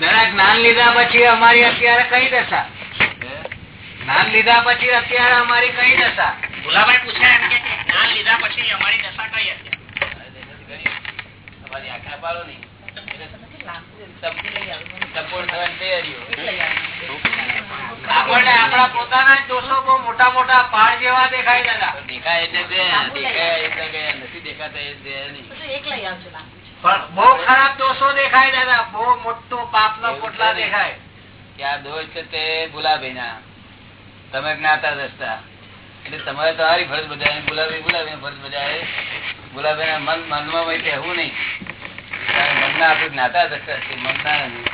દાદા જ્ઞાન લીધા પછી અમારી અત્યારે કઈ દશા? જ્ઞાન લીધા પછી અત્યારે અમારી કઈ દશા? ભુલાભાઈ પૂછે એમ કે જ્ઞાન લીધા પછી અમારી દશા કઈ હતી? તમારી આજ્ઞા પાડો નહીં સપોર્ટ થવાની તૈયારીઓ. આપણને આપણા પોતાના જ દોષો બહુ મોટા મોટા પાડ જેવા દેખાય દાદા. દેખાય એટલે દેખાય એટલે નથી દેખાતા એ નહીં. પણ બહુ ખરાબ દોષો દેખાય દાદા. બહુ મોટો પાપ નો પોટલા દેખાય. કે આ દોષ છે તે ગુલાબી ના તમે જ્ઞાતા દસતા એટલે તમારે તમારી ફરજ બજાવે ગુલાબી ગુલાબી ફરજ બજાવે. ગુલાબી ના મન મનમાં કહેવું નહીં. મનના આપણે જ્ઞાતા દસતા છે મનના નથી.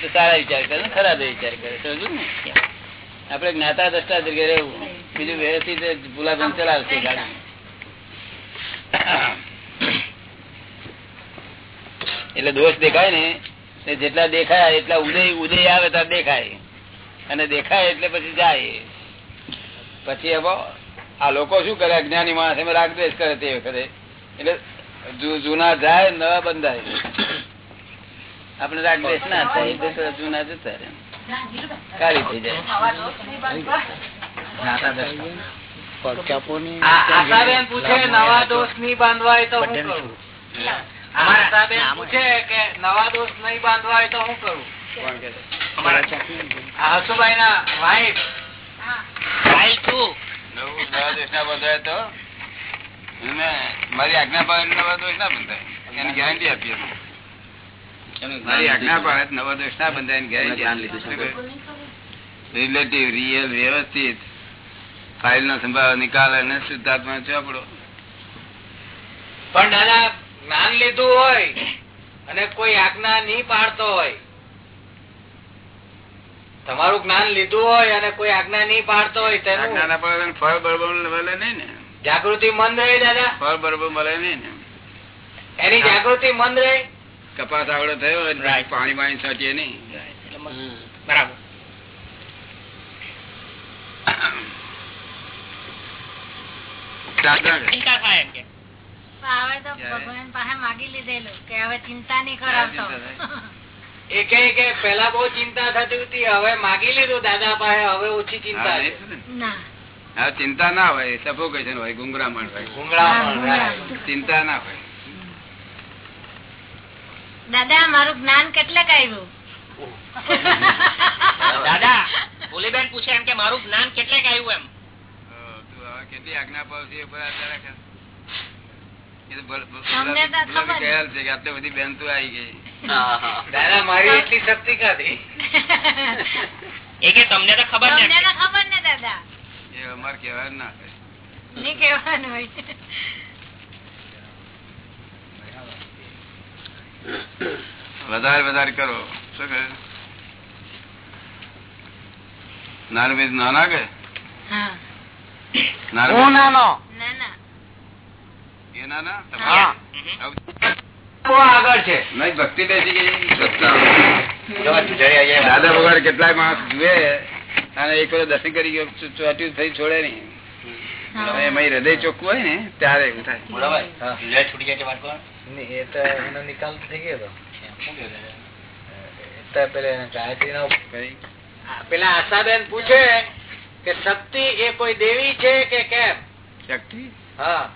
તો સારા વિચાર કરે ખરાબ વિચાર કરે સમજુ ને? આપણે જ્ઞાતા દસતા તરીકે રહેવું. બીજું વ્યવસ્થિત ગુલાબી ચલાવશે ગાડી એટલે દોષ દેખાય ને જેટલા દેખાય એટલા ઉદય ઉદય આવે ત્યાં દેખાય. અને દેખાય એટલે પછી જાય. પછી હવે આ લોકો શું કરે? અજ્ઞાની માણસ એમાં રાગદ્વેષ કરે તે વખતે. એટલે જૂના જાય નવા બંધાય. આપણે રાગદ્વેષ ના થાય જૂના જતા કાળી થઈ જાય. આશાબેન પૂછે નવા દોષ નહીં બાંધવા હોય તો હું કરું? આશાબેન પૂછે કે નવા દોષ નહીં બાંધવા હોય તો હું કરું? કોણ કે છે? આ હસુભાઈ ના વાઈફ ફાઇલ ટુ નવા દોષ ના બંધાય તો? મારી આજ્ઞા પાડે નવા દોષ ના બંધાય એની ગેરંટી આપીએ મારી આજ્ઞા પાડે નવા દોષ ના બંધાય એની ગેરંટી રિલેટિવ રિયલ વ્યવસ્થિત. ફાઇલ નો સંભાવ નિકાલ અને શુદ્ધાત્મા ચોપડો. પણ દાદા જ્ઞાન લીધું હોય અને કોઈ આજ્ઞા નહીં પાડતો હોય તમારું જ્ઞાન લીધું હોય અને કોઈ આજ્ઞા નહીં પાડતો હોય તેનું ફળ બરોબર મળે નહીં ને. જાગૃતિ મંદ રહે દાદા. ફળ બરોબર મળે નહીં ને. એની જાગૃતિ મંદ રહે. કપાસ આવડો થયો પાણી પાણી સાચીએ નહીં. બરાબર. ચિંતા થાય એમ કે. હવે તો ભગવાન પાસે માગી લીધેલું કે હવે ચિંતા નહીં કરાવતો ચિંતા એ કહે કે પેલા બહુ ચિંતા થતી હતી હવે માગી લીધું દાદા પાસે હવે ઓછી ચિંતા ને? ચિંતા ના હોય સફોકેશન હોય ગુંગરામણ હોય. ગુંગળામણ ચિંતા ના હોય. દાદા મારું જ્ઞાન કેટલાક આવ્યું? દાદા ભોલીબેન પૂછે એમ કે મારું જ્ઞાન કેટલેક આવ્યું એમ? કેટલી આજ્ઞા પાડશે એ પર આધાર રાખે. એ તો ભલ- ભલ- તમને તો ભલ- ખબર. ખ્યાલ છે કે આટલી બધી બેન તો આવી ગઈ દાદા મારી એટલી શક્તિ કાઢી એ કે તમને તો ખબર તમને ને તો ખબર ને દાદા એ અમારે કહેવાય ના થાય. નહીં કહેવાનું હોય વધારે વધારે કરો શું કહે નાનું બીજ નાના કે હા નાનું હું નાનો. ભક્તિ બેસી ગઈ દાદા ભગવાન કેટલાય માણસ જુએ. અને એક દર્શન કરી ગયો ચોટ્યું થઈ છોડે નહીં. એમાં હૃદય ચોખ્ખું હોય ને ત્યારે એવું થાય. એ તો એનો નિકાલ થઈ ગયો? પેલા આશાબેન પૂછે કે શક્તિ એ કોઈ દેવી છે કે કેમ? શક્તિ? હા.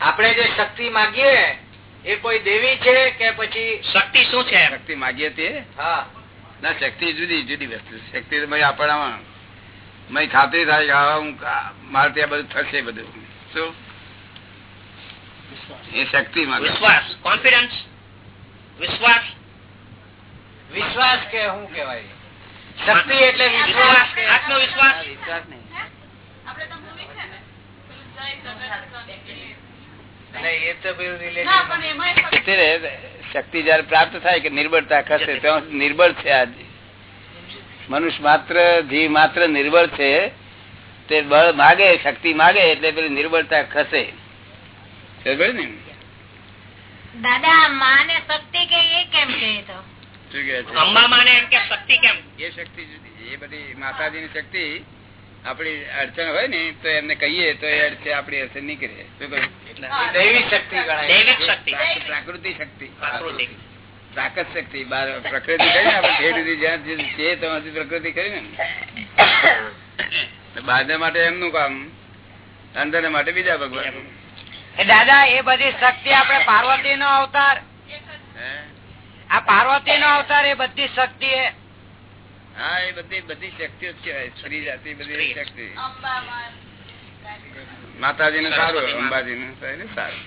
આપણે જે શક્તિ માગીએ એ કોઈ દેવી છે કે પછી શક્તિ શું છે? શક્તિ માગીએ તે? હા. ના શક્તિ જુદી જુદી વસ્તુ. શક્તિ આપણામાં. મય ખાતરી થાય કે હું મારે ત્યાં બધું થશે બધું. શું? એ શક્તિ વિશ્વાસ. કોન્ફિડન્સ. વિશ્વાસ. વિશ્વાસ કે શું કેવાય શક્તિ એટલે વિશ્વાસ. આત્મવિશ્વાસ. વિશ્વાસ નહીં શક્તિ જયારે પ્રાપ્ત થાય કે નિર્બળતા ખસે નિર્બળ છે આજે મનુષ્ય માત્ર જીવ માત્ર નિર્બળ છે. તે બળ માગે શક્તિ માગે એટલે પેલી નિર્બળતા ખસે. ને? દાદા માં ને શક્તિ કે એ કેમ કે તો? બધી આપણી અડચણ હોય ને તો એમને કહીએ તો એ અડચે આપડી અડચણ નીકળે. દૈવિક શક્તિ પ્રાકૃતિક શક્તિ. પ્રાકૃતિક. શક્તિ. બાર પ્રકૃતિ કરી ને જ્યાં છે ત્યાં પ્રકૃતિ કરી ને. બહાર માટે એમનું કામ. અંદર માટે બીજા ભગવાન. દાદા એ બધી શક્તિ આપણે પાર્વતી નો અવતાર. હે? આ પાર્વતી નો અવતાર એ બધી શક્તિ એ હા એ બધી બધી શક્તિઓ જ કહેવાય. સ્ત્રી જાતિ બધી શક્તિ. માતાજી ને સારું અંબાજી ને સારું.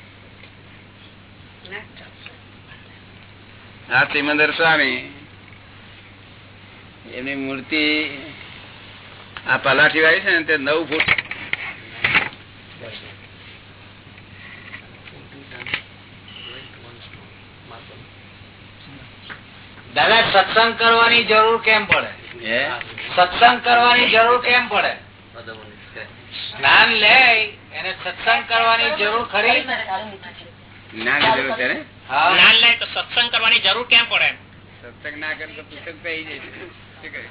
હા સિમંદર સ્વામી એની મૂર્તિ આ પલાઠી વાળી છે ને તે નવ ફૂટ. દાદા સત્સંગ કરવાની જરૂર કેમ પડે? સત્સંગ કરવાની જરૂર કેમ પડે? જ્ઞાન લે એને સત્સંગ કરવાની જરૂર ખરી? જ્ઞાન જરૂર છે જ્ઞાન લે તો સત્સંગ કરવાની જરૂર કેમ પડે? સત્સંગ ના કરે તો પુસ્તક પહી જાય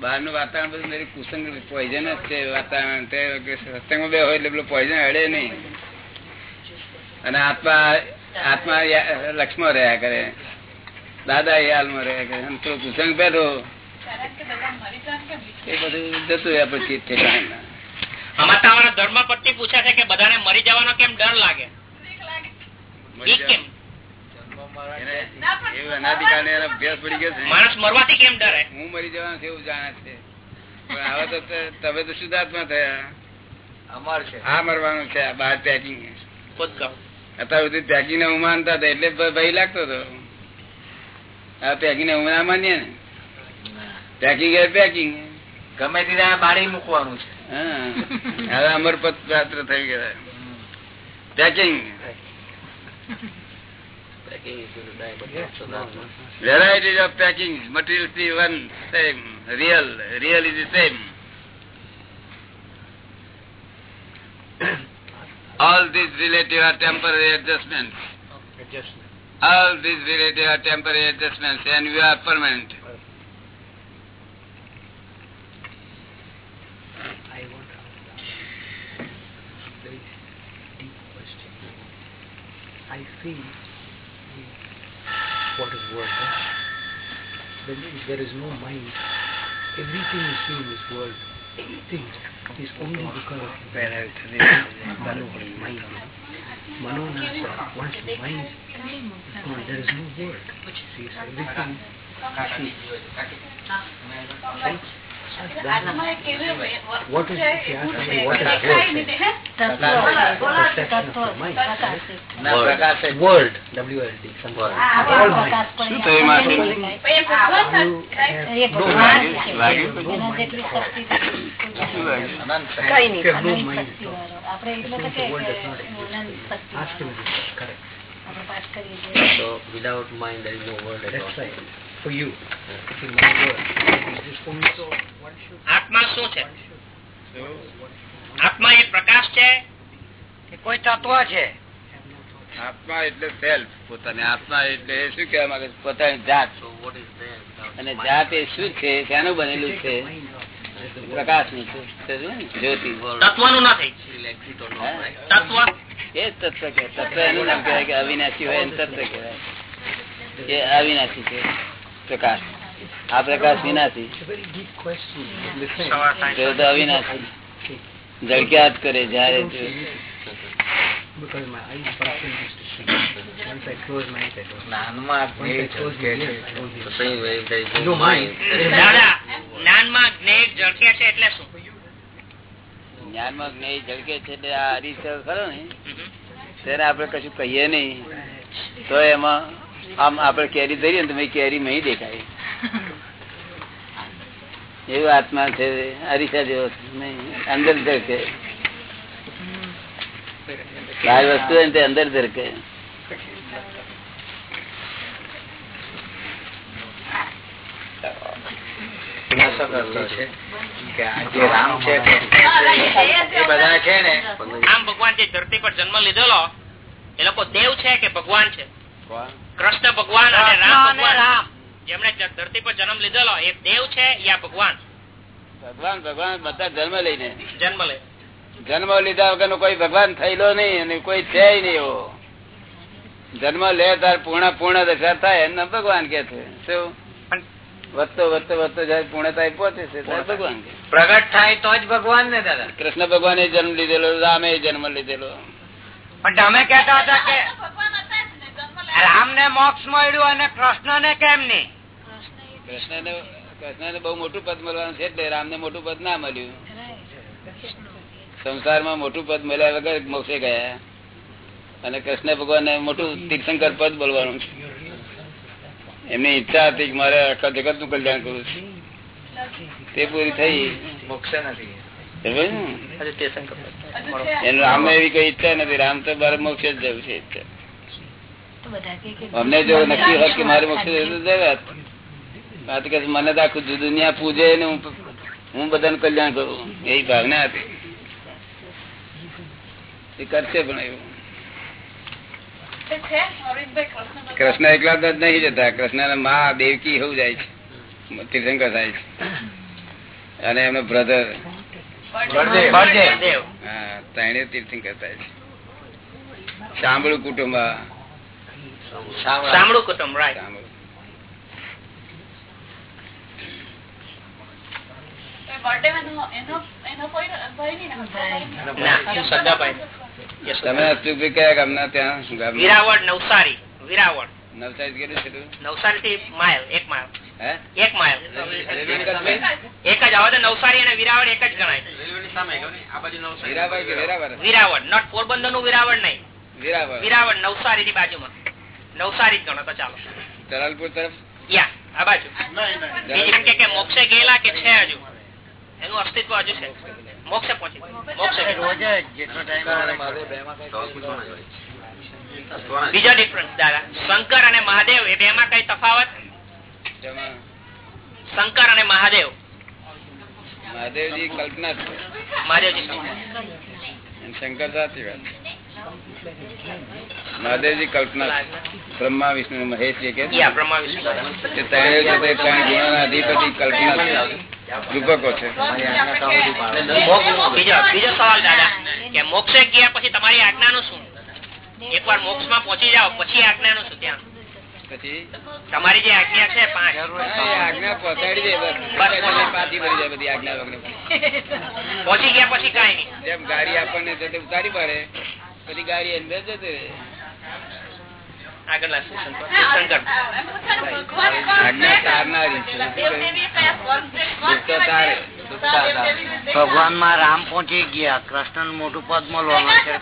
બહારનું વાતાવરણ બધું મેરી કુસંગ પોઈઝન જ છે વાતાવરણ. સત્સંગમાં બે હોય એટલે પેલું પોઈઝન અડે નહીં. અને આત્મા આત્મા લક્ષ્મણ રહ્યા કરે. દાદા યાલમાં રહ્યા કરે અને તો કુસંગ બેઠો. એ બધું જતું રહ્યા પછી ઠેકાણા આમાં તમારા ધર્મ પત્ની પૂછે છે કે બધાને મરી જવાનો કેમ ડર લાગે? માણસ મરવાથી કેમ ડરે? હું મરી જવાનું છે એવું જાણે છે. પણ હવે તો તમે તો શુદ્ધાત્મા થયા. અમર છે. આ મરવાનું છે આ બહાર પેકિંગ અત્યાર સુધી પેકિંગ ને હું માનતા હતા એટલે ભય લાગતો હતો. પેકિંગ ને હું ના માનીએ ને પેકિંગ એ પેકિંગ ગમે તે બાળી મૂકવાનું છે હા હવે અમર પાત્ર થઈ ગયા packing varieties of packings material is the one same real real is the same all these relative are temporary adjustments all these relative are temporary adjustments and you are permanent I want to ask a very deep question. I feel what is world? When there is no mind, everything you see in this world, things, is only because of Mano, mind. Manonasa, once the mind there is no word. She is everything. She is. What is mind. ના પ્રકાશ જ. World, W-L-D, something. All mind. શું થયું માથું? So without mind there is no world at all. That's right. For you, only so one should, આત્મા શું છે one should આત્મા એ પ્રકાશ છે કે કોઈ તત્વ છે. આત્મા એટલે સેલ્ફ પોતાની આત્મા એટલે એ શું કહેવા માંગે? પોતાની જાત અને? જાત એ શું છે શેનું બનેલું છે સમજ્યું ને? જ્યોતિ એ જ તત્વ કે તત્વ એનું નામ કહેવાય કે અવિનાશી હોય એમ તત્વ કહેવાય એ અવિનાશી છે પ્રકાશ આ પ્રકાશ વિનાશી અવિનાશી જ કરે જયારે. જ્ઞાનમાં જ્ઞેય ઝળકે છે એટલે આ ખરો ને. ત્યારે આપણે કશું કહીએ નહીં તો એમાં આમ આપણે કેરી ધરીએ ને તો કેરી નહીં દેખાય. એવું આત્મા છે અરીસા જેવો અંદર ધરકે. બહાર વસ્તુ ને તે અંદર ધરકે. વિનાશક અર્થો છે કે આ જે રામ છે એ બધા છે ને આમ ભગવાન જે ધરતી પર જન્મ લીધેલો એ લોકો દેવ છે કે ભગવાન છે? કૃષ્ણ ભગવાન અને રામ રામ. જેમણે ધરતી પર જન્મ લીધેલો એ દેવ છે યા ભગવાન? ભગવાન ભગવાન બધા જન્મ લઈને. જન્મ લે. જન્મ લીધા વગર કોઈ ભગવાન થયેલો નહીં અને કોઈ છે નહીં એવો. જન્મ લે તાર પૂર્ણ પૂર્ણ દશા થાય એમને ભગવાન કે છે. શું? વધતો વધતો વધતો જાય પૂર્ણતા પહોંચે છે ભગવાન પ્રગટ થાય તો જ ભગવાન ને દાદા. કૃષ્ણ ભગવાને જન્મ લીધેલો રામે જન્મ લીધેલો. પણ તમે કેતા હતા કે ને મોક્ષ મળ્યું અને કૃષ્ણ ને કેમ નહીં? કૃષ્ણ ને કૃષ્ણ ને બહુ મોટું પદ મળવાનું છે એટલે રામ ને મોટું પદ ના મળ્યું. સંસારમાં મોટું પદ મળ્યા વગર મોક્ષે ગયા. અને કૃષ્ણ ભગવાન મોટું તીર્થંકર પદ બોલવાનું છે. એમની ઈચ્છા હતી કે મારે આખા જગતનું કલ્યાણ કરવું છે. તે પૂરી થઈ. મોક્ષ નથી. એનું રામ એવી કઈ ઈચ્છા નથી. રામ તો મારે મોક્ષ જ જવું છે. ઈચ્છા અમને જો નક્કી હોત કે મારે મોક્ષ કે મને તો આખું દુનિયા પૂજે ને હું હું બધાનું કલ્યાણ કરું. એ ભાવના હતી. એ કરશે પણ એવું. કૃષ્ણ એકલા તો નહીં જતા. કૃષ્ણ ના મા દેવકી એવું જાય છે. તીર્થંકર થાય છે. અને એમનો બ્રધર હા ત્રણે તીર્થંકર થાય છે. સાંભળું કુટુંબ આ. સાંભળું કુટુંબ રાઈટ તમે કયા ગામના ત્યાં? વિરાવળ નવસારી. વિરાવળ. નવસારી કેટલું છે નવસારી થી માઇલ એક માઇલ. હે? એક માઇલ. એક જ તો નવસારી અને વિરાવળ એક જ ગણાય. વિરાવળ નોટ પોરબંદરનું વિરાવળ નહીં. વેરાવળ. વિરાવળ નવસારી ની બાજુમાં. નવસારી ગણો તો ચાલો. જલાલપુર તરફ? યા આ બાજુ. બીજી કે કે મોક્ષે ગયેલા કે છે હજુ? એનું અસ્તિત્વ હજુ છે. મોક્ષે પહોંચી મોક્ષે બીજો ડિફરન્સ દાદા. શંકર અને મહાદેવ એ બે માં કઈ તફાવત? શંકર અને મહાદેવ. મહાદેવજી કલ્પના છે. મહાદેવજી શંકર. સાચી વાત મહાદેવજી કલ્પના બ્રહ્મા વિષ્ણુ મહેશ કે અધિપતિ કલ્પના રૂપકો છે. બીજો સવાલ દાદા કે મોક્ષે ગયા પછી તમારી આજ્ઞાનું શું? એકવાર મોક્ષમાં પહોંચી જાઓ પછી આજ્ઞાનું શું? ત્યાં. પછી? તમારી જે આજ્ઞા છે પાંચ. આજ્ઞા પહોંચાડી દે બસ. પછી પાછી ભરી જાય બધી આજ્ઞા પહોંચી ગયા પછી કઈ નહીં. જેમ ગાડી આપણને ઉતારી પડે પછી ગાડી અંદર જતી આગળના સેશન પર તારે ભગવાનમાં રામ પહોંચી ગયા. કૃષ્ણ મોટું પદ મળવાનું છે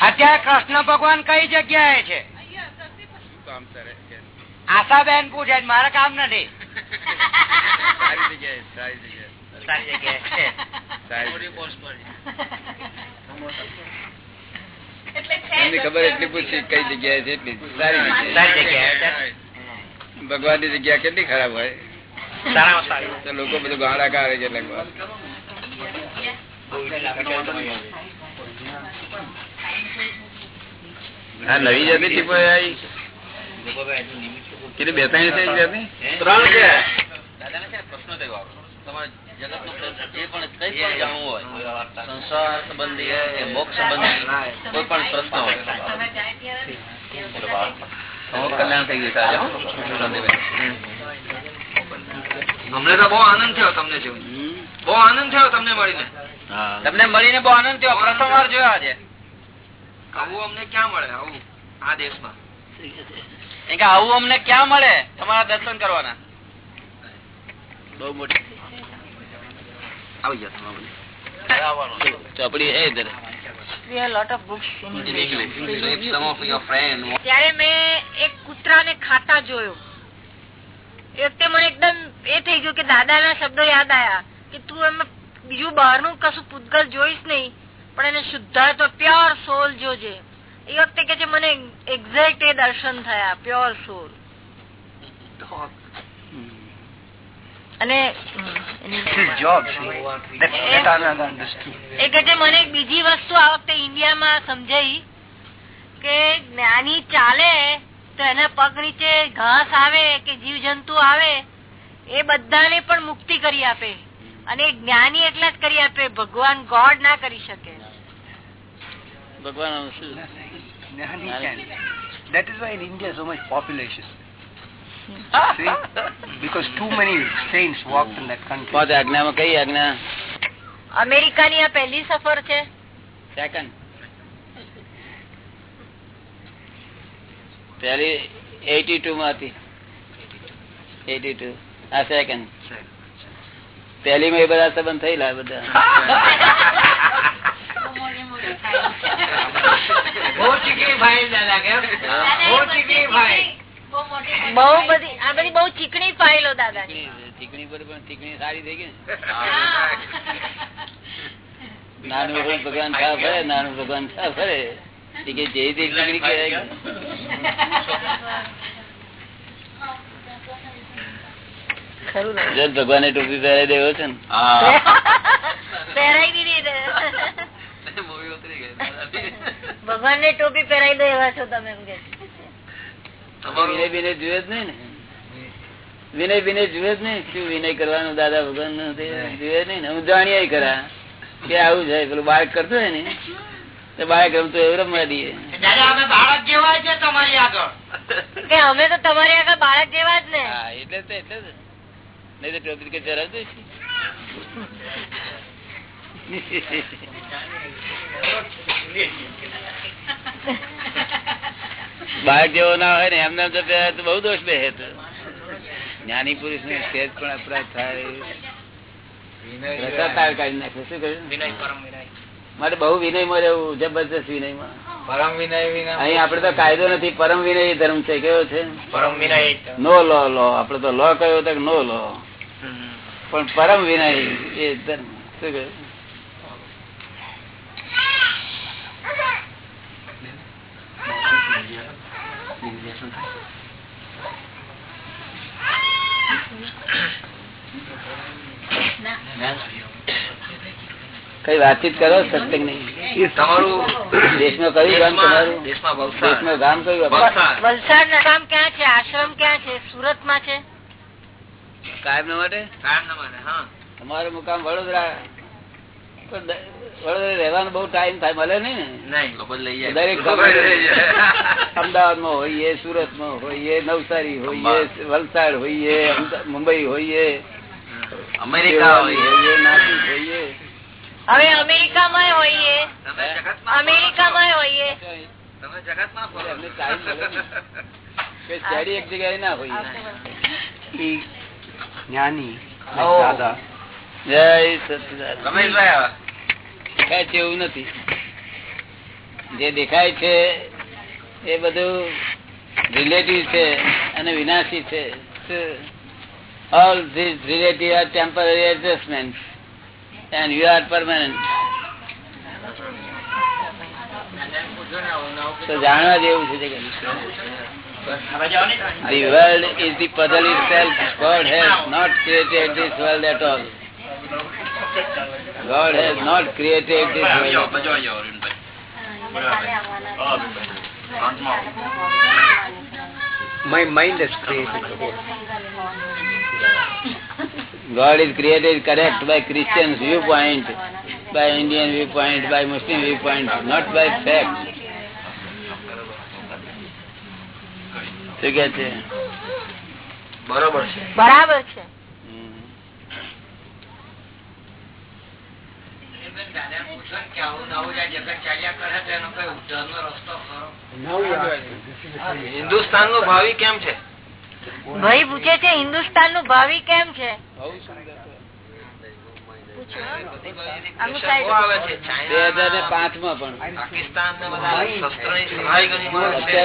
અત્યારે કૃષ્ણ ભગવાન કઈ જગ્યાએ છે? આશા બેન કરે આશાબેન પૂછે મારે કામ નથી. સારી જગ્યાએ સારી જગ્યાએ. સારી જગ્યાએ એમની ખબર એટલી પૂછી કઈ જગ્યાએ છે એટલી. સારી જગ્યાએ. ભગવાનની જગ્યા કેટલી ખરાબ હોય? સારામાં સારી. તો લોકો બધું ગાળા કાઢે છે લગભગ આ નવી જાતિ ટીપો આવી. કેટલી બે ત્રણ છે એક જાતિ? ત્રણ છે દાદાને છે ને પ્રશ્ન થયો આપણો. તમારે જગતનું જે પણ કંઈ પણ જાણવું હોય. સંસાર સંબંધી કે મોક્ષ સંબંધી કોઈ પણ પ્રશ્ન હોય. કલ્યાણ થઈ ગયું અમને તો બહુ આનંદ થયો તમને જેવું બહુ આનંદ થયો તમને મળીને. તમને મળીને બહુ આનંદ થયો. પ્રથમ વાર જોયો આજે. આવું અમને ક્યાં મળે? આવું આ દેશમાં. આવું અમને ક્યાં મળે? તમારા દર્શન કરવાના. બહુ મોટી આવી જશે ચોપડી હે ઇધર ત્યારે મેં એક કૂતરાને ખાતા જોયો. એ મને એકદમ એ થઈ ગયું કે દાદાના શબ્દો યાદ આયા કે તું એમાં બીજું બહારનું કશું પૂતગલ જોઈશ નહીં પણ એને શુદ્ધાર્થ પ્યોર સોલ જોજે. એ વખતે કે છે મને એક્ઝેક્ટ એ દર્શન થયા પ્યોર સોલ અને મને એક બીજી વસ્તુ આ વખતે ઇન્ડિયામાં સમજાઈ કે જ્ઞાની ચાલે તો એના પગ નીચે ઘાસ આવે કે જીવ જંતુ આવે એ બધાને પણ મુક્તિ કરી આપે. અને જ્ઞાની એટલા જ કરી આપે. ભગવાન ગોડ ના કરી શકે. ભગવાન is why in India so much population. See? Because too many saints walked in that country. પાંચ આજ્ઞામાં કઈ આજ્ઞા અમેરિકાની આ પહેલી સફર છે. સેકન્ડ પહેલી 82 માં હતી. એટી ટુ આ સેકન્ડ પહેલી માં એ બધા સંબંધ થયેલા બધા. ભાઈ દાદા કેમ ફાઇલ બહુ બધી આ બધી બહુ ચીકણી ફાઇલો દાદા ચીકણી પર પણ ચીકણી સારી થઈ ગઈ નાનું ભગવાન થા ફરે નાનું ભગવાન થા ફરે. એ કે જે તે ચીકણી કહેવાય. કે. ને? ભગવાને ટોપી પહેરાઈ દેવો છે ને. ભગવાન ને ટોપી પહેરાઈ દો એવા છો તમે એમ કે. વિનય વિનય જુએ જ નહીં ને? વિનય વિનય જુએ જ નહીં? શું વિનય કરવાનું દાદા ભગવાનનું જુએ નહીં ને? હું જાણીએ કરા કે આવું છે પેલું બાળક કરતો હોય ને તો બાળક રમતો એવું રમવા દઈએ. અમે બાળક જેવા છે તમારી આગળ. અમે તો તમારી આગળ બાળક જેવા જ ને. એટલે જ તો એટલે જ. નહીં તો ટોપી કે બાળક જેવો ના હોય ને એમને તો બહુ દોષ બે તો જ્ઞાની પુરુષ ને સેજ પણ અપરાધ થાય. રસાતાળ બહુ વિનય પરમ વિનય. માટે રહેવું જબરદસ્ત વિનયમાં. પરમ વિનય વિનય અહીં આપડે તો કાયદો નથી પરમ વિનય ધર્મ છે કેવો છે? પરમ વિનય નો લો લો. આપડે તો લો કયો તો નો લો. પણ પરમ વિનય એ ધર્મ. શું કહ્યું? કઈ વાતચીત કરો સત્સંગ નહીં? તમારું દેશમાં કયું ગામ તમારું? દેશમાં ગામ કયું? વલસાડ. ગામ ક્યાં છે? આશ્રમ ક્યાં છે? સુરતમાં છે? કાયમ ના માટે? કાયમ ના માને, હા. તમારો મુકામ વડોદરા. વડોદરા રહેવાનો બહુ ટાઈમ થાય મળે નઈ ને? દરેક અમદાવાદમાં હોઈએ સુરતમાં હોઈએ નવસારી હોઈએ વલસાડ હોઈએ મુંબઈ હોઈએ અમેરિકા હોઈએ. હવે અમેરિકામાં હોઈએ. અમેરિકામાં હોઈએ. તમે જગતમાં એક જગ્યાએ ના હોઈએ. જય રમેશભાઈ દેખાય છે એવું નથી. જે દેખાય છે એ બધું રિલેટિવ છે અને વિનાશી છે. All this relative are temporary adjustment and you are permanent તો જાણવા જેવું છે The world is the puzzle itself. God has not created this world at all. God has not created this world. at all. my mind has created the whole. God is created correct by Christian viewpoint, by Indian viewpoint, by Muslim viewpoint, not by fact. શું કે છે બરોબર છે બરાબર છે હમ. દાદા પૂછો ને કે આવું નવું જે જગત ચાલ્યા કરે છે એનો કઈ ઉદ્ધારનો રસ્તો ખરો Now we are asking, this is the same. હિન્દુસ્તાનનું ભાવિ કેમ છે ભાઈ પૂછે છે હિન્દુસ્તાનનું ભાવિ કેમ છે? ને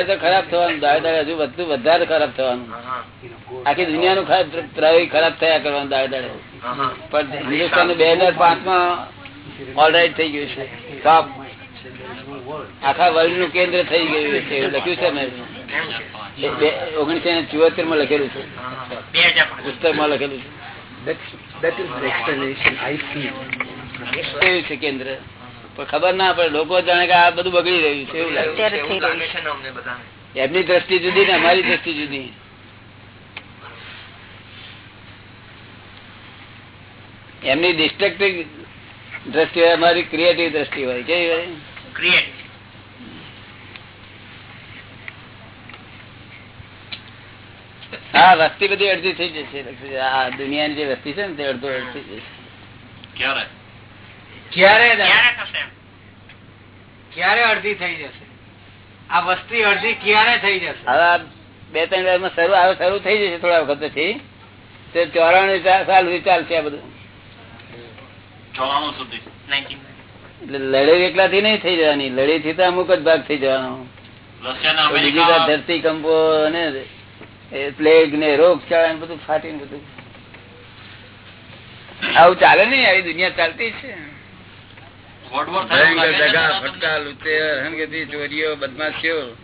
ને ખરાબ થવાનું દાવેદાર હજુ બધું વધારે ખરાબ થવાનું. આખી ખરાબ પ્રયોગ ખરાબ થયા કરવાનું દાવેદાર. પણ હિન્દુસ્તાન બે હજાર પાંચમાં ઓલરાઈટ થઈ ગયું છે. આખા વર્લ્ડનું કેન્દ્ર થઈ ગયું છે એવું લખ્યું છે મેં. ઓગણીસો ને ચુહત્તરમાં લખેલું છે. પુસ્તકમાં લખેલું છે. કેન્દ્ર? પણ ખબર ના પડે લોકો જાણે કે આ બધું બગડી રહ્યું છે એવું લાગે. એમની દ્રષ્ટિ જુદી ને અમારી દ્રષ્ટિ જુદી. એમની ડિસ્ટ્રક્ટિવ દ્રષ્ટિ હોય અમારી ક્રિએટિવ દ્રષ્ટિ હોય. કેવી હોય? ક્રિએટ હા વસ્તી બધી અડધી થઈ જશે. આ દુનિયાની જે વસ્તી છે ને તે અડધો અડધી જશે. ક્યારે? ક્યારે ક્યારે થશે એમ? ક્યારે અડધી થઈ જશે? આ વસ્તી અડધી ક્યારે થઈ જશે? હવે બે ત્રણ વર્ષમાં શરૂ હવે શરૂ થઈ જશે થોડા વખત પછી. તે ચોરાણું સાલ સુધી ચાલશે આ બધું. ચોરાણું સુધી. 19. એટલે લડાઈ એકલાથી નહીં થઈ જવાની. લડાઈ થી તો અમુક જ ભાગ થઈ જવાનો. બીજી ધરતી કંપો ને એ પ્લેગ ને રોગચાળા ને બધું ફાટી ને બધું. આવું ચાલે નઈ આવી દુનિયા ચાલતી છે. વર્લ્ડ વોર ચોરીઓ બદમાશીઓ.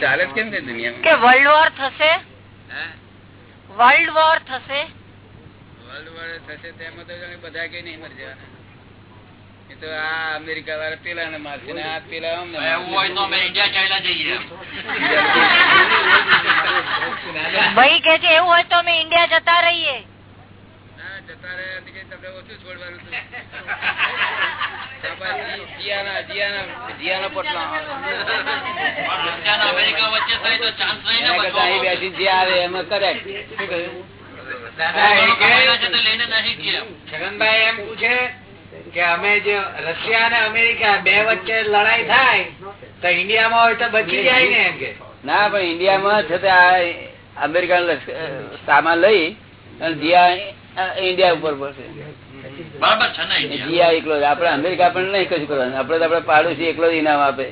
ચાલે કેમ દુનિયામાં? કે વર્લ્ડ થશે? હે? વર્લ્ડ વોર થશે? વર્લ્ડ વોર થશે તેમાં તો જાણે બધા કઈ નહીં મરી જવાના. એ તો આ અમેરિકા વાળા પેલા ને મારશે ને આ પેલા અમને એવું હોય તો અમે ઇન્ડિયા ભાઈ કે છે એવું હોય તો અમે ઇન્ડિયા જતા રહીએ જતા રહ્યા તમને ઓછું છોડવાનું જીયાના- જીયાના- જીયાના પોટલા. અમેરિકા વચ્ચે થાય તો ચાન્સ નહીં. બેસી જે આવે એમાં correct. શું કહ્યું? દાદા લઈને નહીં ગયા. છગનભાઈ એમ પૂછે કે અમે જે રશિયા અને અમેરિકા બે વચ્ચે લડાઈ થાય તો ઇન્ડિયામાં હોય તો બચી જાય ને એમ કે. ના પણ ઇન્ડિયામાં છે તે અમેરિકન સામાન લઈ અને જીયા ઇન્ડિયા ઉપર પડશે. બરાબર છે ને ઇન્ડિયા? જીયા એકલો આપડે આપણે અમેરિકા પણ નહીં કશું કરવાનું. આપડે તો આપડે પાડોશી એકલો જ ઇનામ આપે.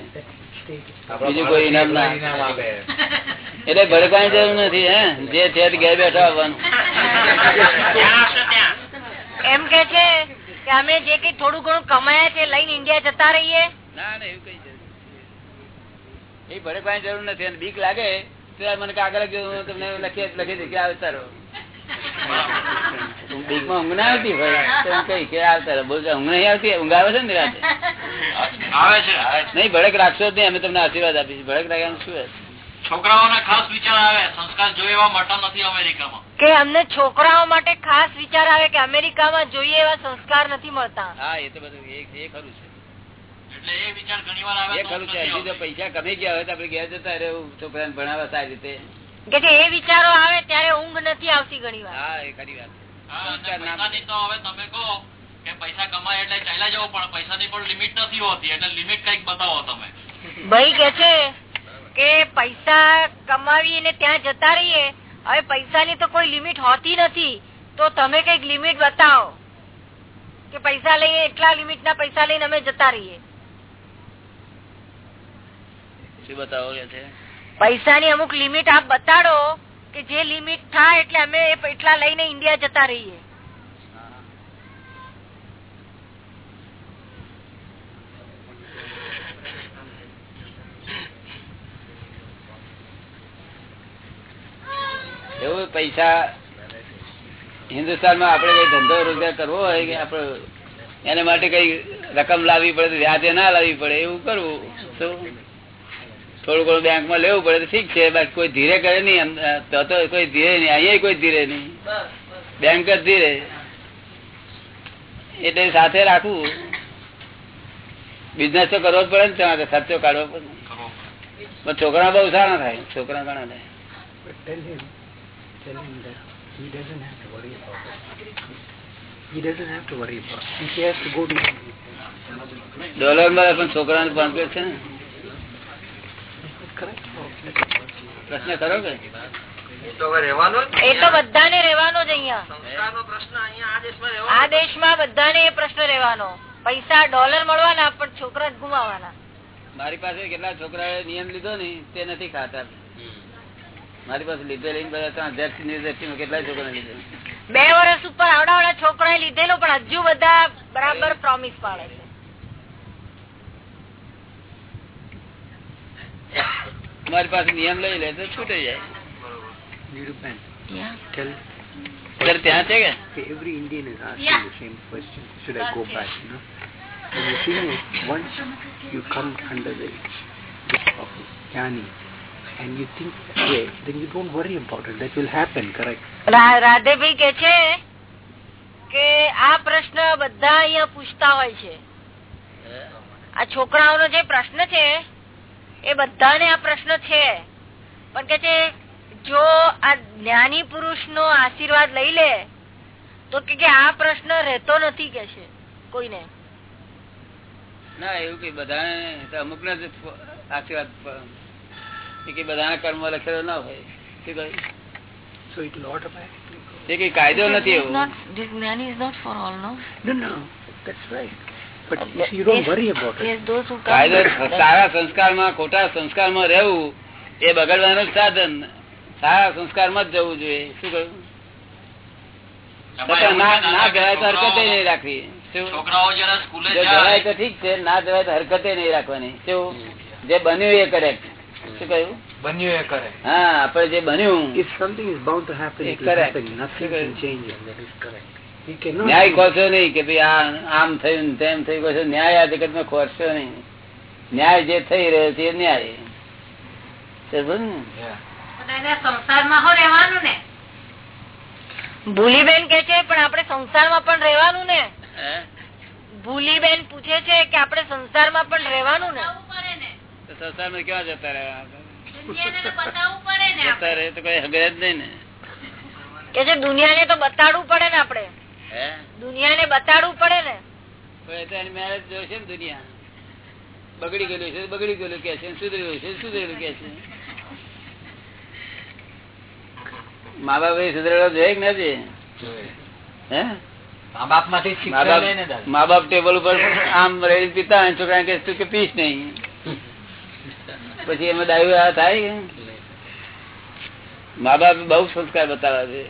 બીજું કોઈ ઇનામ ના આપે. એટલે ભડકાની જરૂર નથી હે? જે છે ઘેર બેઠા આવવાનું. ત્યાં હશે ત્યાં? એમ કે છે કે અમે જે કઈ થોડું ઘણું કમાયા છે લઈને ઇન્ડિયા જતા રહીએ? ના ના એવું કઈ જરૂર. એ ભડકવાની જરૂર નથી. અને બીક લાગે ત્યારે મને કાગળ હું તમને લખી લખી દઈશ કે આવતા રહો બીકમાં ઊંઘ ના આવતી હોય કઈ કે આવતા રહો બોલ ઊંઘ નહીં આવતી ઊંઘ આવે છે ને રાતે? આવે છે. નહીં ભડક રાખશો જ નહીં. અમે તમને આશીર્વાદ આપીશું. ભડક રાખ્યા શું હોય? છોકરાઓને ખાસ વિચાર આવે. સંસ્કાર જોઈએ એવા મળતા નથી અમેરિકામાં. કે અમને છોકરાઓ માટે ખાસ વિચાર આવે કે અમેરિકામાં જોઈએ એવા સંસ્કાર નથી મળતા. હા એ તો બધું એ ખરું છે. એટલે એ વિચાર ઘણી વાર આવે એ ખરું છે. હજી તો પૈસા કમાઈ ગયા હોય તો આપડે ઘેર જતા છોકરાને ભણાવવા સારી રીતે. કે એ વિચારો આવે ત્યારે ઊંઘ નથી આવતી ઘણી વાર હા એ ખરી વાત ના તો હવે તમે કહો કે પૈસા કમાય એટલે ચાલ્યા જવું પણ પૈસાની પણ લિમિટ નથી હોતી. એટલે લિમિટ કંઈક બતાવો તમે. ભાઈ કે છે કે પૈસા કમાવીને ત્યાં જતા રહીએ હવે પૈસાની તો કોઈ લિમિટ હોતી નથી તો તમે કંઈક લિમિટ બતાવો કે પૈસા લઈને એટલા લિમિટ ના પૈસા લઈને અમે જતા રહીએ. પૈસા ની પૈસાની અમુક લિમિટ આપ બતાડો કે જે લિમિટ થાય એટલે અમે એ એટલા લઈને ઇન્ડિયા જતા રહીએ. એવું પૈસા હિન્દુસ્તાનમાં આપણે કઈ ધંધો રોજગાર કરવો હોય કે આપણે એને માટે કઈ રકમ લાવવી પડે તો વ્યાજે ના લાવવી પડે એવું કરવું. શું થોડું ઘણું બેંકમાં લેવું પડે તો ઠીક છે બાકી કોઈ ધીરે કરે નહીં તો તો કોઈ ધીરે નહીં અહીંયા કોઈ ધીરે નહીં. બેંક જ ધીરે. એટલે સાથે રાખવું. બિઝનેસ તો કરવો જ પડે ને તમારે ખર્ચો કાઢવો પડે. છોકરા બહુ સારા થાય છોકરા ઘણા થાય. That he doesn't have to worry about it. He doesn't have to worry about it. If he has to go to ડોલરમાં પણ છોકરાને છે ને. પ્રશ્ન ખરો કે એ તો બધાને રહેવાનો જ અહીંયા આ દેશમાં બધાને એ પ્રશ્ન રહેવાનો પૈસા ડોલર મળવાના પણ છોકરા જ ગુમાવાના મારી પાસે કેટલા છોકરાએ નિયમ લીધો ને તે નથી ખાતા મારી પાસે લીધે લઈને બધા ત્રણ હજારની દ્રષ્ટિમાં કેટલા છોકરા લીધે બે વર્ષ ઉપર આવડાવડા છોકરાએ લીધેલો પણ હજુ બધા બરાબર પ્રોમિસ પાડે છે મારી પાસે નિયમ લઈ લે તો છૂટી જાય ત્યાં છે કે? And the thing is, once you come under the grip of jnani and you think that way, then you don't worry about it. That will happen, correct? Radhebhai કે છે કે આ પ્રશ્ન બધા અહીંયા પૂછતા હોય છે આ છોકરાઓનો જે પ્રશ્ન છે એ બધાને આ પ્રશ્ન છે પણ કે છે જો આ જ્ઞાની પુરુષ નો આશીર્વાદ લઈ લે તો કે કે આ પ્રશ્ન રહેતો નથી કે છે કોઈને ના એવું કે બધા અમુક ના આશીર્વાદ કઈ બધાના કર્મ લખેલો ના હોય. શું કહ્યું? કઈ કાયદો નથી એવું. જ્ઞાની સારા સંસ્કારમાં ખોટા સંસ્કારમાં રહેવું એ બગડવાનું સાધન. સારા સંસ્કારમાં જ જવું જોઈએ. શું કહ્યું? ના ના જવાય તો હરકતે નહીં રાખવી. શું? છોકરાઓ જરા સ્કૂલે જો જવાય તો ઠીક છે ના જવાય તો હરકતે નહીં રાખવાની. શું? જે બન્યું એ કરેક્ટ શું કહ્યું? બન્યું એ કરે. હા જે બન્યું. ન્યાય ખોરશો નહીં કે ભાઈ આ આમ થયું તેમ થયું કહો ન્યાય આ જગતમાં ખોરશો નહીં. ન્યાય જે થઈ રહ્યો છે એ ન્યાય. સમજ્યું ને? સંસારમાં હો રહેવાનું ને? ભૂલીબેન કે છે પણ આપણે સંસારમાં પણ રહેવાનું ને? ભૂલીબેન પૂછે છે કે આપણે સંસારમાં પણ રહેવાનું ને. તો સંસારમાં ક્યાં જતા રહ્યા? તો કઈ હગે જ નહીં ને. કે છે દુનિયાને તો બતાડવું પડે ને આપડે હે? દુનિયાને બતાડવું પડે ને. તો એ તો એની મેરેજ જોશે ને દુનિયા. બગડી ગયેલું છે બગડી ગયેલું કે છે સુધરેલું છે સુધરેલું કે છે. મા બાપ એ સુધરેલો જોઈએ કે નથી હે? મા બાપમાંથી મા મા બાપ ટેબલ ઉપર આમ રેડી પીતા છોકરા કે તું કે પીશ નહીં. પછી એમાં ડાયું આ થાય મા બાપ બહુ સંસ્કાર બતાવે છે.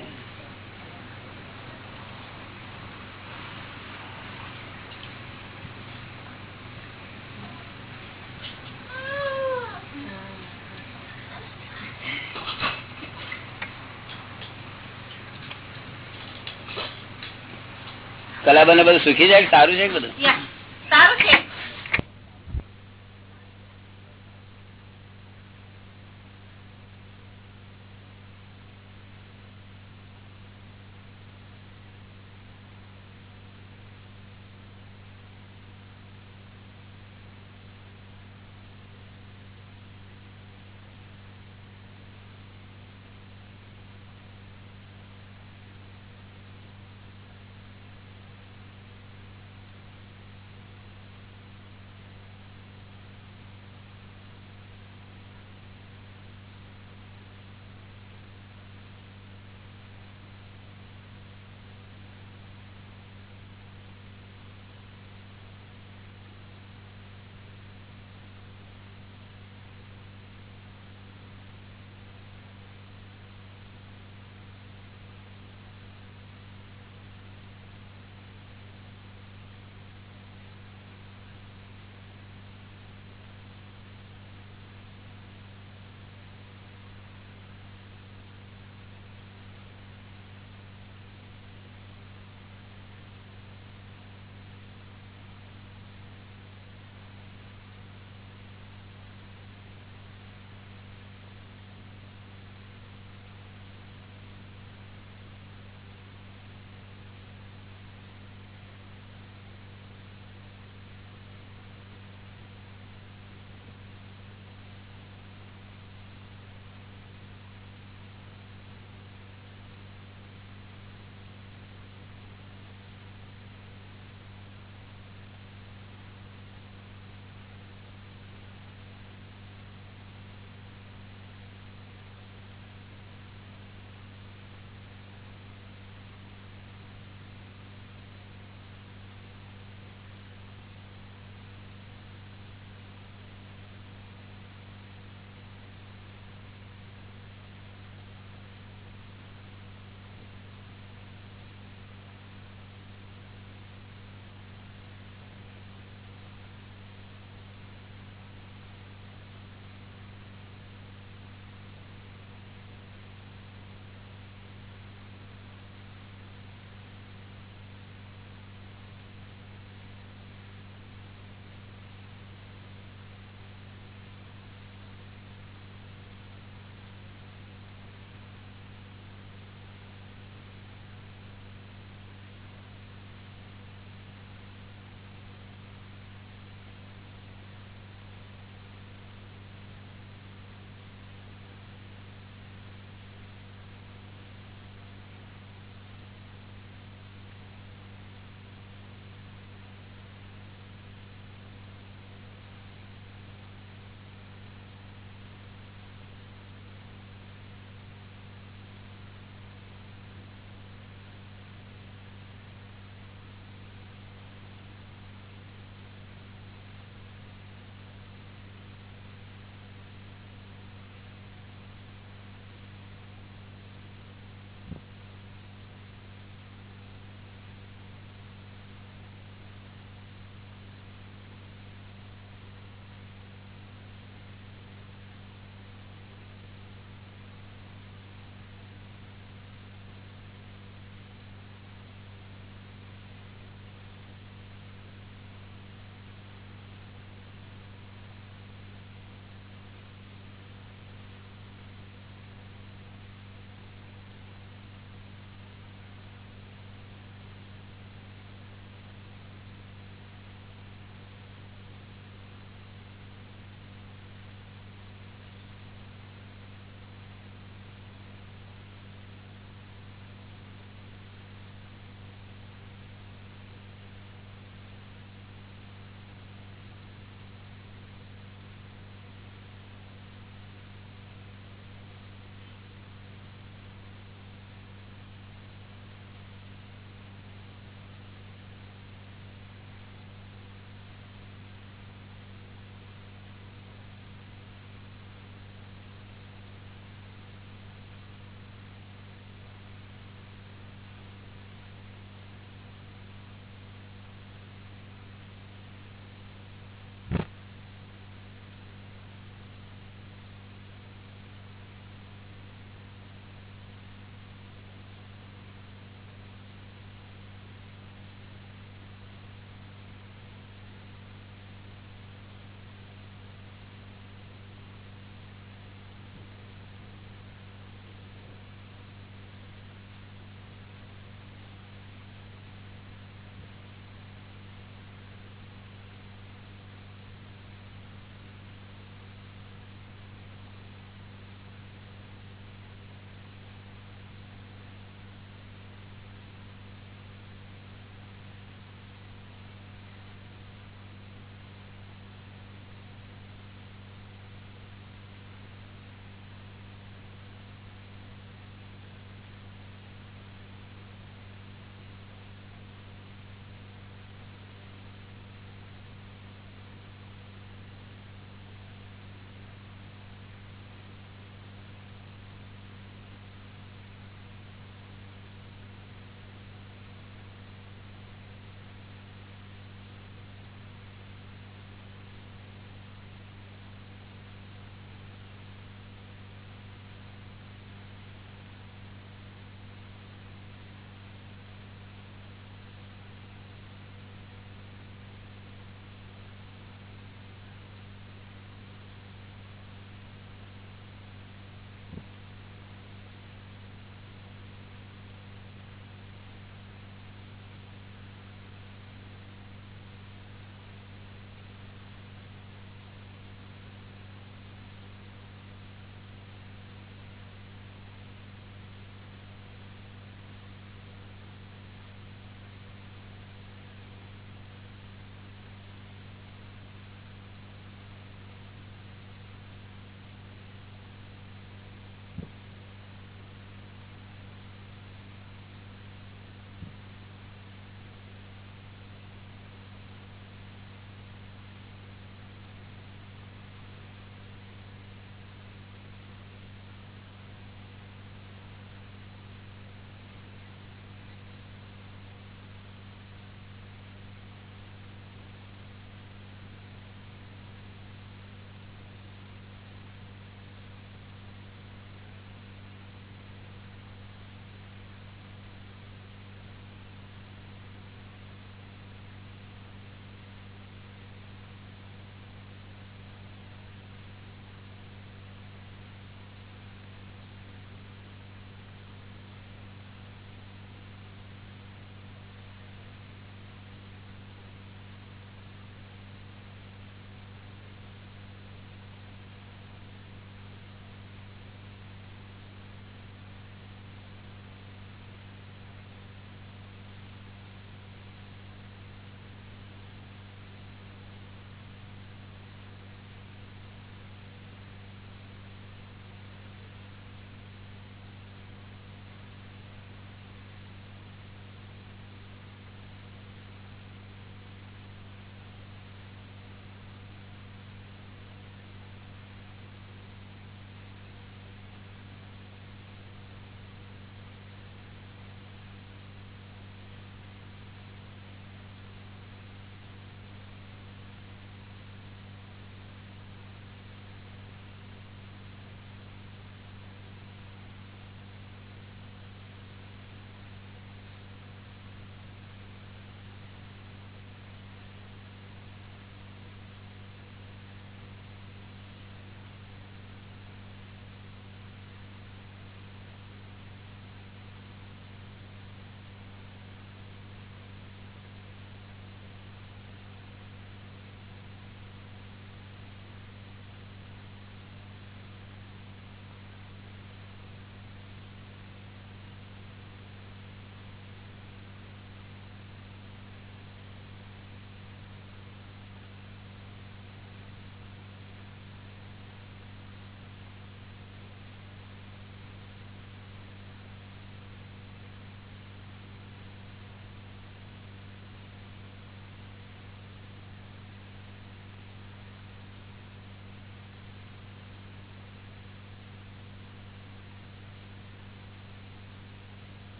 કલાબા બધું સુખી જાય સારું છે બધું? સારું છે.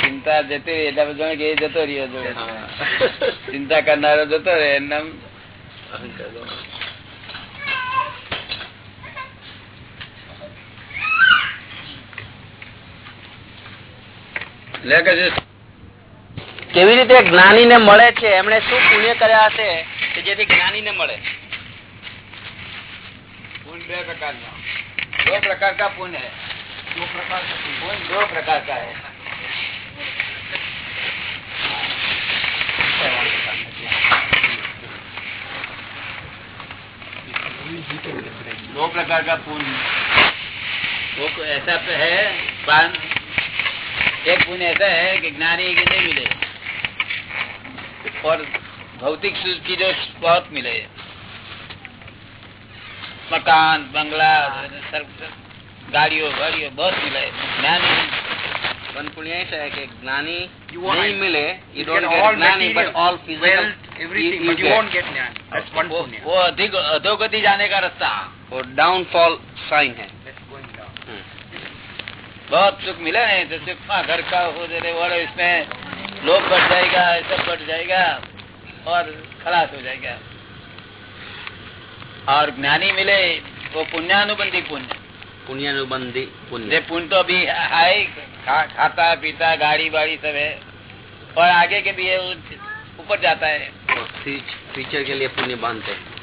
ચિંતા જતી રહી એટલા બધા કે જતો રહ્યો જોડે ચિંતા કરનારો જતો રહે એમ કેવી રીતે જ્ઞાની ને મળે છે? એમણે શું પુણ્ય કર્યા હશે કે જેથી જ્ઞાની ને મળે? ગુણ બે પ્રકારના. दो प्रकार का पुण्य है। दो प्रकार का पुण्य। दो प्रकार का है। दो प्रकार का पुण्य। वो ऐसा है एक पुण्य ऐसा है कि ज्ञानी की नहीं मिले। और भौतिक सुख की जो बहुत मिले। मकान बंगला गाड़ियों गाड़ियों बहुत मिले ज्ञानी one point is like gnani you won't nahi mile you don't get gnani but all physical everything but you won't get gnani that's one point wo adhik adogati jane ka rasta wo downfall sign hai बहुत सुख मिला नहीं तो सुख घर का हो जाने और इसमें लोग बढ़ जाएगा सब बढ़ जाएगा और खलास हो जाएगा और ज्ञानी मिले वो पुण्यानुबंधी पुण्य पुण्यानुबंधी ये पुण्य पुण्य तो अभी है ही, खा, खाता पीता गाड़ी वाड़ी सब है और आगे के भी है वो ऊपर जाता है और फ्यूचर के लिए पुण्य बांधते हैं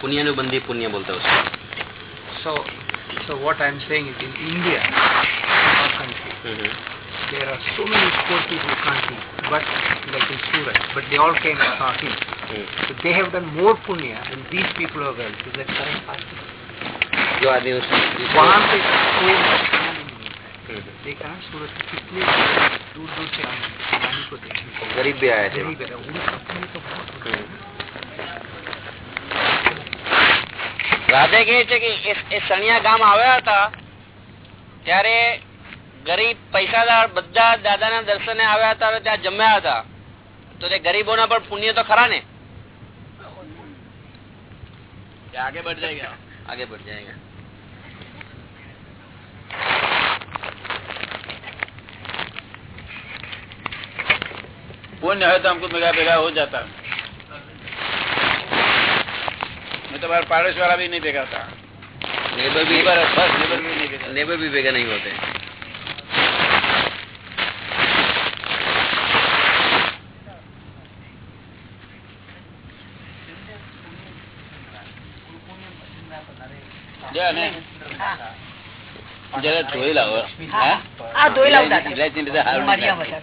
पुण्यानुबंधी पुण्य बोलते हैं उसको So, so what I'm saying is in India, our country, hmm, there are so many poor people who can't eat, but like in Surat, but they all came talking. Hmm. So they have done more punya than these people are well. Is that correct? Pastor? जो आदमी उस वहाँ पे कोई खाना नहीं मिलता है हम्म, देखा ना सूरत के कितने दूर दूर से आए हैं पानी को देखने को गरीब भी आए थे गरीब है उनका पुण्य तो बहुत होता है ना। રાધે કહે છે કે એ- એ સણિયા ગામ આવ્યા હતા ત્યારે ગરીબ પૈસાદાર બધા દાદાના દર્શને આવ્યા હતા અને ત્યાં જમ્યા હતા તો તે ગરીબોના પણ પુણ્ય તો ખરા ને आगे बढ़ जाएगा? आगे बढ़ जाएगा। पुण्य है तो हमको मेरा बेगा हो जाता। मैं तो बार पाड़ोस वाला भी नहीं देखा था। नेबर भी नेबर भी नहीं देखा नेबर भी बेगा नहीं होते। જા ને જરા ધોઈ લાવો આ ધોઈ લાવું દાદા. ઇલાયચી લીધે હારું નહીં લાગે.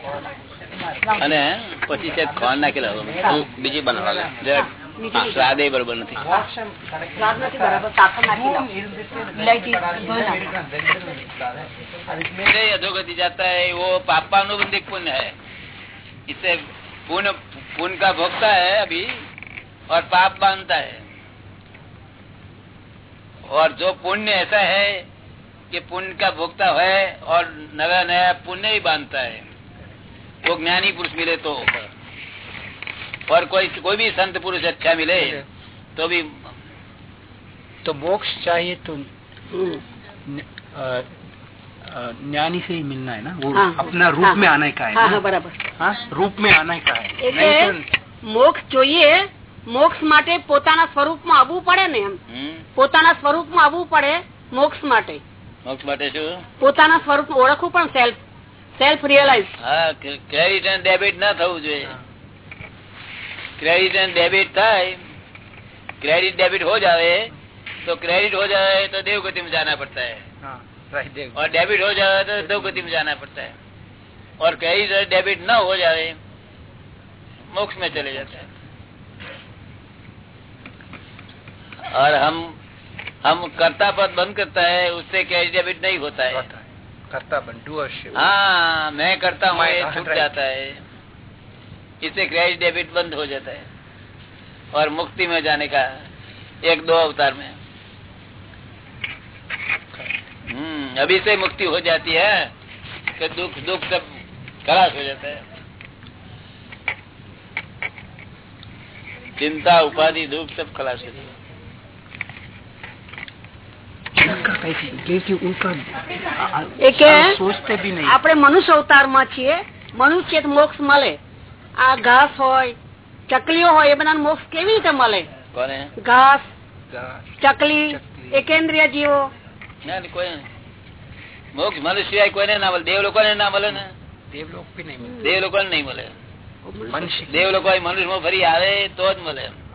અને પછી છે ખોણ નાખી લાવો હું બીજી બનાવવા લે. જરા સ્વાદે બરોબર નથી સ્વાદ નથી બરાબર સાકર નાખી લાવો. ઇલાયચી ધોઈ નાખો. मेरे अधोगति जाता है वो पापानुबंधिक पुण्य है इससे पुण्य पुण्य का भोगता है अभी और पाप बांधता है और जो पुण्य ऐसा है कि पुण्य का भोगता है और नया नया पुण्य ही बांधता है वो तो ज्ञानी पुरुष मिले तो। और कोई कोई भी संत पुरुष अच्छा मिले तो भी तो मोक्ष चाहिए तो ज्ञानी से ही मिलना है ना? वो हाँ, अपना रूप हाँ, में आने का है हाँ, हाँ, बराबर। हाँ, रूप में आने का है। तो मोक्ष चाहिए મોક્ષ જોઈએ મોક્ષ માટે પોતાના સ્વરૂપમાં આવવું પડે ને એમ हम्म, પોતાના સ્વરૂપમાં આવવું પડે મોક્ષ માટે મોક્ષ માટે શું પોતાના સ્વરૂપ ઓળખવું પણ સેલ્ફ સેલ્ફ રિયલાઇઝ હા ક્રેડિટ એન્ડ ડેબિટ ના થવું જોઈએ क्रेडिट एंड डेबिट થાય क्रेडिट डेबिट हो जाए तो क्रेडिट हो जाए तो देवगति में जाना पड़ता है हाँ राइट देव और डेबिट हो जाए तो देवगति में जाना पड़ता है और क्रेडिट और डेबिट न हो जाए मोक्ष में चले जाते हैं और हम हम कर्ता पद बंद करता है उससे क्रेडिट डेबिट नहीं होता है। करता बन डूअरशिप हाँ मैं करता हूँ छूट जाता है। इससे क्रेडिट डेबिट बंद हो जाता है। और मुक्ति में जाने का एक दो अवतार में। हम्म अभी से मुक्ति हो जाती है कि दुख दुख सब खलास हो जाता है। चिंता उपाधि दुख सब खलास हो जाता है। આપણે મનુષ્ય અવતારમાં છીએ. મનુષ્ય મોક્ષ મળે. આ ઘાસ હોય ચકલીઓ હોય એ બધા મોક્ષ કેવી રીતે મળે? ઘાસ ચકલી એકેન્દ્રિય જીવો. મોક્ષ મનુષ્ય કોઈ કોઈને ના મળે. દેવ લોકો ને ના મળે ને? દેવ લોકો દેવ લોકો ને નહીં મળે. દેવ લોકો મનુષ્ય ફરી આવે તો જ મળે એમ.